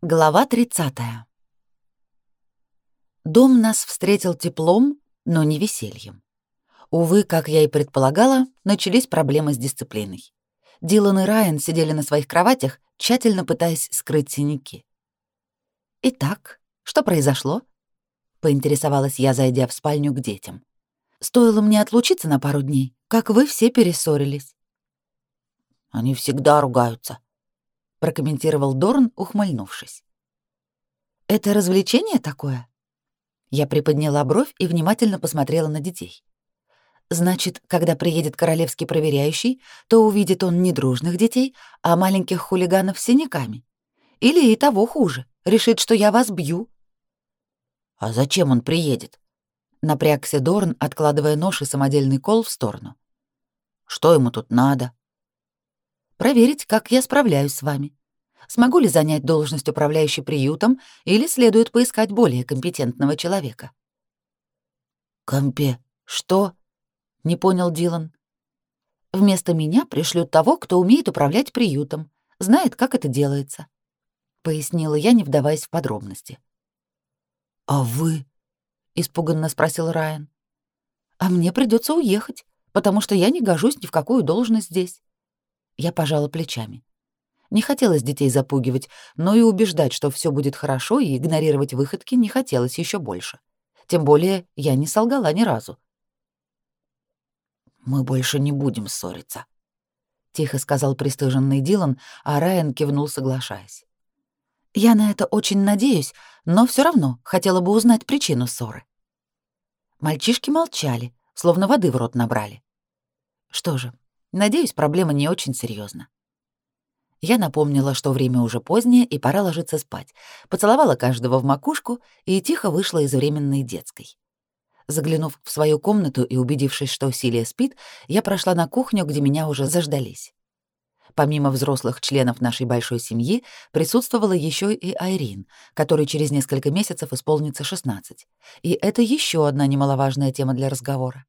Глава 30. Дом нас встретил теплом, но не весельем. Увы, как я и предполагала, начались проблемы с дисциплиной. Дилан и Райан сидели на своих кроватях, тщательно пытаясь скрыть синяки. «Итак, что произошло?» — поинтересовалась я, зайдя в спальню к детям. «Стоило мне отлучиться на пару дней, как вы все перессорились». «Они всегда ругаются», прокомментировал Дорн, ухмыльнувшись. Это развлечение такое? Я приподняла бровь и внимательно посмотрела на детей. Значит, когда приедет королевский проверяющий, то увидит он не дружных детей, а маленьких хулиганов с синяками. Или и того хуже, решит, что я вас бью. А зачем он приедет? Напрягся Дорн, откладывая нож и самодельный кол в сторону. Что ему тут надо? Проверить, как я справляюсь с вами. Смогу ли занять должность управляющей приютом или следует поискать более компетентного человека? Компе, что? Не понял Дилан. Вместо меня пришлют того, кто умеет управлять приютом, знает, как это делается, пояснила я, не вдаваясь в подробности. А вы? испуганно спросил Райан. А мне придется уехать, потому что я не гожусь ни в какую должность здесь. Я пожала плечами. Не хотелось детей запугивать, но и убеждать, что все будет хорошо, и игнорировать выходки не хотелось еще больше. Тем более я не солгала ни разу. «Мы больше не будем ссориться», — тихо сказал пристыженный Дилан, а Райан кивнул, соглашаясь. «Я на это очень надеюсь, но все равно хотела бы узнать причину ссоры». Мальчишки молчали, словно воды в рот набрали. Что же, Надеюсь, проблема не очень серьезна. Я напомнила, что время уже позднее и пора ложиться спать, поцеловала каждого в макушку и тихо вышла из временной детской. Заглянув в свою комнату и убедившись, что Силия спит, я прошла на кухню, где меня уже заждались. Помимо взрослых членов нашей большой семьи, присутствовала еще и Айрин, которой через несколько месяцев исполнится 16. И это еще одна немаловажная тема для разговора.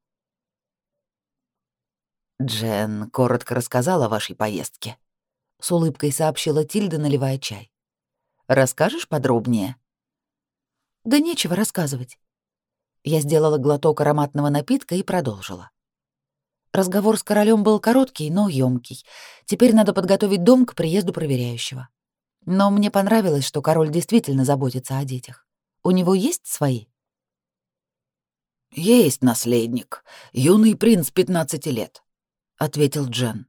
Джен коротко рассказала о вашей поездке. С улыбкой сообщила Тильда, наливая чай. Расскажешь подробнее? Да нечего рассказывать. Я сделала глоток ароматного напитка и продолжила. Разговор с королем был короткий, но ёмкий. Теперь надо подготовить дом к приезду проверяющего. Но мне понравилось, что король действительно заботится о детях. У него есть свои? Есть наследник, юный принц 15 лет ответил Джен.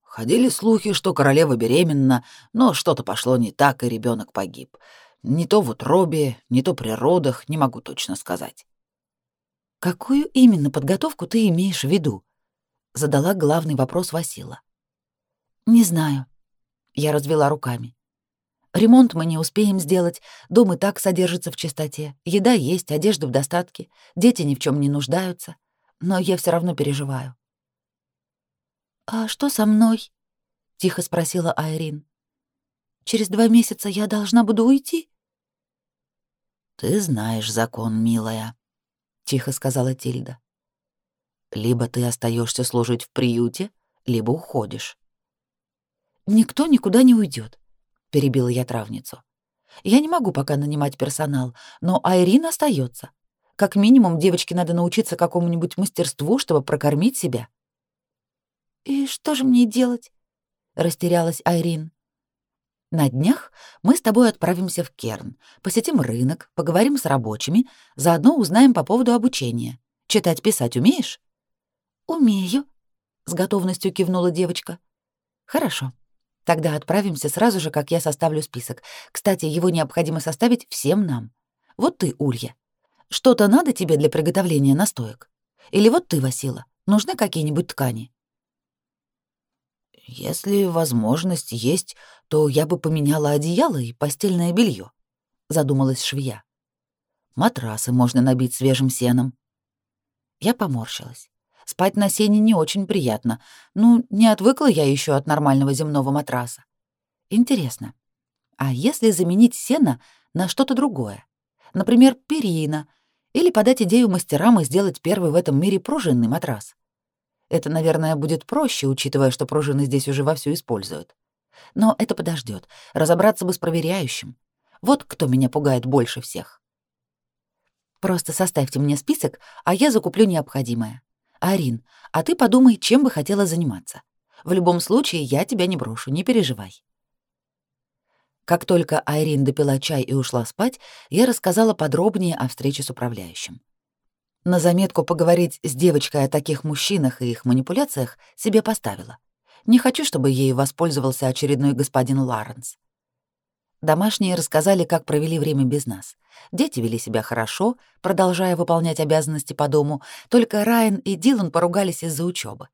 Ходили слухи, что королева беременна, но что-то пошло не так, и ребенок погиб. Не то в утробе, не то при родах, не могу точно сказать. Какую именно подготовку ты имеешь в виду? задала главный вопрос Васила. Не знаю. Я развела руками. Ремонт мы не успеем сделать, дом и так содержится в чистоте, еда есть, одежда в достатке, дети ни в чем не нуждаются, но я все равно переживаю. «А что со мной?» — тихо спросила Айрин. «Через два месяца я должна буду уйти?» «Ты знаешь закон, милая», — тихо сказала Тильда. «Либо ты остаешься служить в приюте, либо уходишь». «Никто никуда не уйдет, перебила я травницу. «Я не могу пока нанимать персонал, но Айрин остается. Как минимум девочке надо научиться какому-нибудь мастерству, чтобы прокормить себя». «И что же мне делать?» — растерялась Айрин. «На днях мы с тобой отправимся в Керн, посетим рынок, поговорим с рабочими, заодно узнаем по поводу обучения. Читать-писать умеешь?» «Умею», — с готовностью кивнула девочка. «Хорошо. Тогда отправимся сразу же, как я составлю список. Кстати, его необходимо составить всем нам. Вот ты, Улья. Что-то надо тебе для приготовления настоек? Или вот ты, Васила, нужны какие-нибудь ткани?» Если возможность есть, то я бы поменяла одеяло и постельное белье, задумалась швея. Матрасы можно набить свежим сеном. Я поморщилась. Спать на сене не очень приятно. Ну, не отвыкла я еще от нормального земного матраса. Интересно, а если заменить сено на что-то другое? Например, перина, или подать идею мастерам и сделать первый в этом мире пружинный матрас? Это, наверное, будет проще, учитывая, что пружины здесь уже вовсю используют. Но это подождет. Разобраться бы с проверяющим. Вот кто меня пугает больше всех. Просто составьте мне список, а я закуплю необходимое. Арин, а ты подумай, чем бы хотела заниматься. В любом случае, я тебя не брошу, не переживай. Как только Айрин допила чай и ушла спать, я рассказала подробнее о встрече с управляющим. На заметку поговорить с девочкой о таких мужчинах и их манипуляциях себе поставила. Не хочу, чтобы ею воспользовался очередной господин Ларенс. Домашние рассказали, как провели время без нас. Дети вели себя хорошо, продолжая выполнять обязанности по дому, только Райан и Дилан поругались из-за учебы.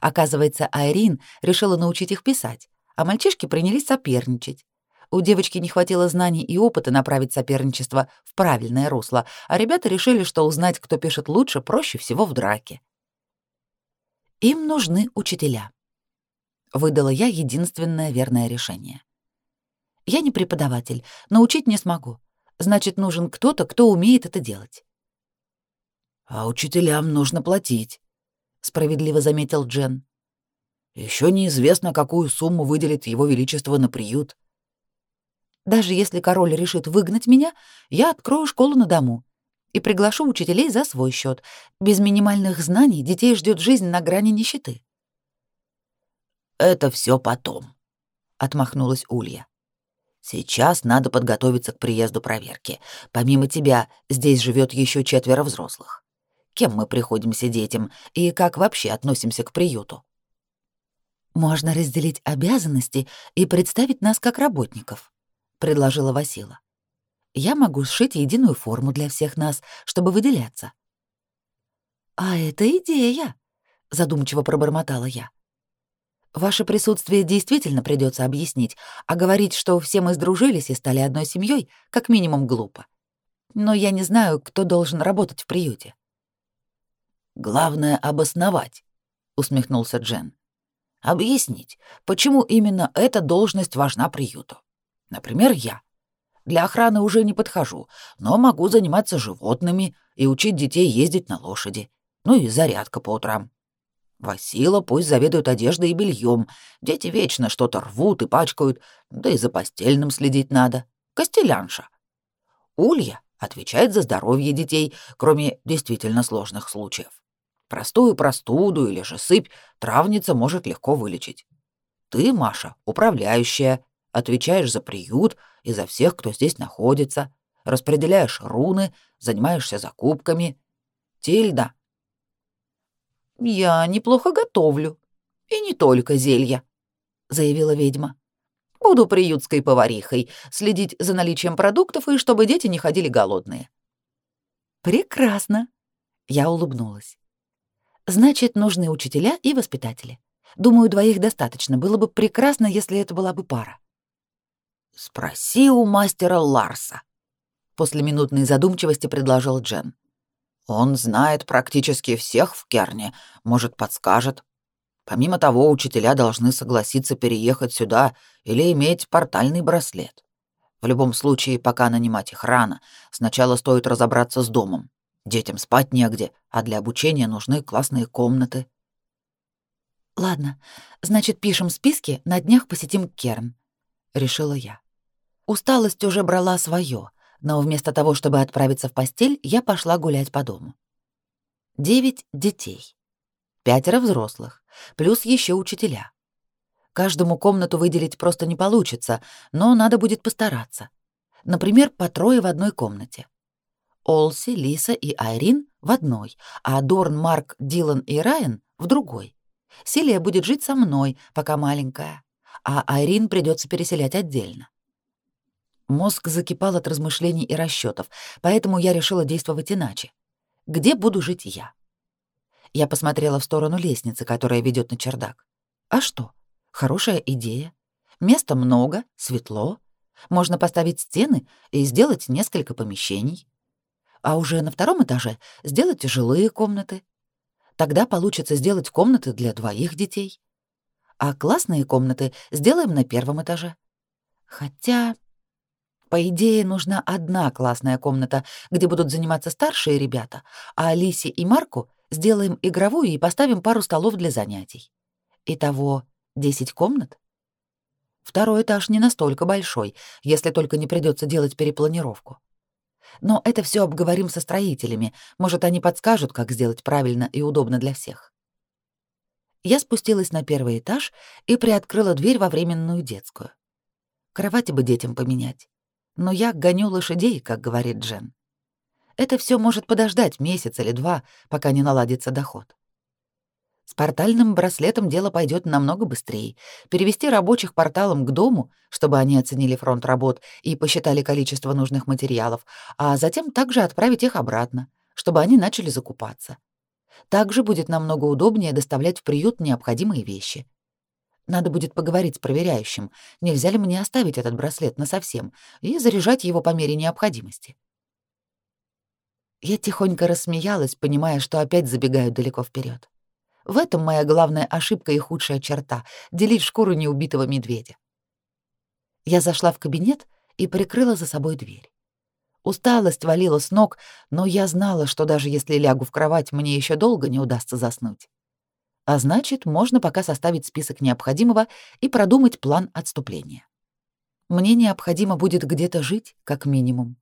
Оказывается, Айрин решила научить их писать, а мальчишки принялись соперничать. У девочки не хватило знаний и опыта направить соперничество в правильное русло, а ребята решили, что узнать, кто пишет лучше, проще всего в драке. Им нужны учителя. Выдала я единственное верное решение. Я не преподаватель, научить не смогу. Значит, нужен кто-то, кто умеет это делать. А учителям нужно платить, справедливо заметил Джен. Еще неизвестно, какую сумму выделит его величество на приют. Даже если король решит выгнать меня, я открою школу на дому и приглашу учителей за свой счет. Без минимальных знаний детей ждет жизнь на грани нищеты. Это все потом, отмахнулась Улья. Сейчас надо подготовиться к приезду проверки. Помимо тебя, здесь живет еще четверо взрослых. Кем мы приходимся детям и как вообще относимся к приюту? Можно разделить обязанности и представить нас как работников предложила Васила. Я могу сшить единую форму для всех нас, чтобы выделяться. А это идея, задумчиво пробормотала я. Ваше присутствие действительно придется объяснить, а говорить, что все мы сдружились и стали одной семьей, как минимум глупо. Но я не знаю, кто должен работать в приюте. Главное обосновать, усмехнулся Джен. Объяснить, почему именно эта должность важна приюту. Например, я. Для охраны уже не подхожу, но могу заниматься животными и учить детей ездить на лошади. Ну и зарядка по утрам. Васила пусть заведует одеждой и бельем. Дети вечно что-то рвут и пачкают, да и за постельным следить надо. Костелянша. Улья отвечает за здоровье детей, кроме действительно сложных случаев. Простую простуду или же сыпь травница может легко вылечить. Ты, Маша, управляющая, Отвечаешь за приют и за всех, кто здесь находится, распределяешь руны, занимаешься закупками. Тильда. Я неплохо готовлю. И не только зелья, заявила ведьма. Буду приютской поварихой, следить за наличием продуктов и чтобы дети не ходили голодные. Прекрасно, я улыбнулась. Значит, нужны учителя и воспитатели. Думаю, двоих достаточно. Было бы прекрасно, если это была бы пара. «Спроси у мастера Ларса», — после минутной задумчивости предложил Джен. «Он знает практически всех в Керне, может, подскажет. Помимо того, учителя должны согласиться переехать сюда или иметь портальный браслет. В любом случае, пока нанимать их рано, сначала стоит разобраться с домом. Детям спать негде, а для обучения нужны классные комнаты». «Ладно, значит, пишем списки, на днях посетим Керн», — решила я. Усталость уже брала свое, но вместо того, чтобы отправиться в постель, я пошла гулять по дому. Девять детей, пятеро взрослых, плюс еще учителя. Каждому комнату выделить просто не получится, но надо будет постараться. Например, по трое в одной комнате. Олси, Лиса и Айрин в одной, а Дорн, Марк, Дилан и Райан в другой. Селия будет жить со мной, пока маленькая, а Айрин придется переселять отдельно. Мозг закипал от размышлений и расчетов, поэтому я решила действовать иначе. Где буду жить я? Я посмотрела в сторону лестницы, которая ведет на чердак. А что? Хорошая идея. Места много, светло. Можно поставить стены и сделать несколько помещений. А уже на втором этаже сделать жилые комнаты. Тогда получится сделать комнаты для двоих детей. А классные комнаты сделаем на первом этаже. Хотя по идее, нужна одна классная комната, где будут заниматься старшие ребята, а Алисе и Марку сделаем игровую и поставим пару столов для занятий. Итого 10 комнат? Второй этаж не настолько большой, если только не придется делать перепланировку. Но это все обговорим со строителями. Может, они подскажут, как сделать правильно и удобно для всех. Я спустилась на первый этаж и приоткрыла дверь во временную детскую. Кровати бы детям поменять. Но я гоню лошадей, как говорит Джен. Это все может подождать месяц или два, пока не наладится доход. С портальным браслетом дело пойдет намного быстрее. Перевести рабочих порталом к дому, чтобы они оценили фронт работ и посчитали количество нужных материалов, а затем также отправить их обратно, чтобы они начали закупаться. Также будет намного удобнее доставлять в приют необходимые вещи. Надо будет поговорить с проверяющим, нельзя ли мне оставить этот браслет насовсем и заряжать его по мере необходимости. Я тихонько рассмеялась, понимая, что опять забегаю далеко вперед. В этом моя главная ошибка и худшая черта — делить шкуру неубитого медведя. Я зашла в кабинет и прикрыла за собой дверь. Усталость валила с ног, но я знала, что даже если лягу в кровать, мне еще долго не удастся заснуть. А значит, можно пока составить список необходимого и продумать план отступления. Мне необходимо будет где-то жить, как минимум.